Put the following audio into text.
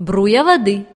бруя воды.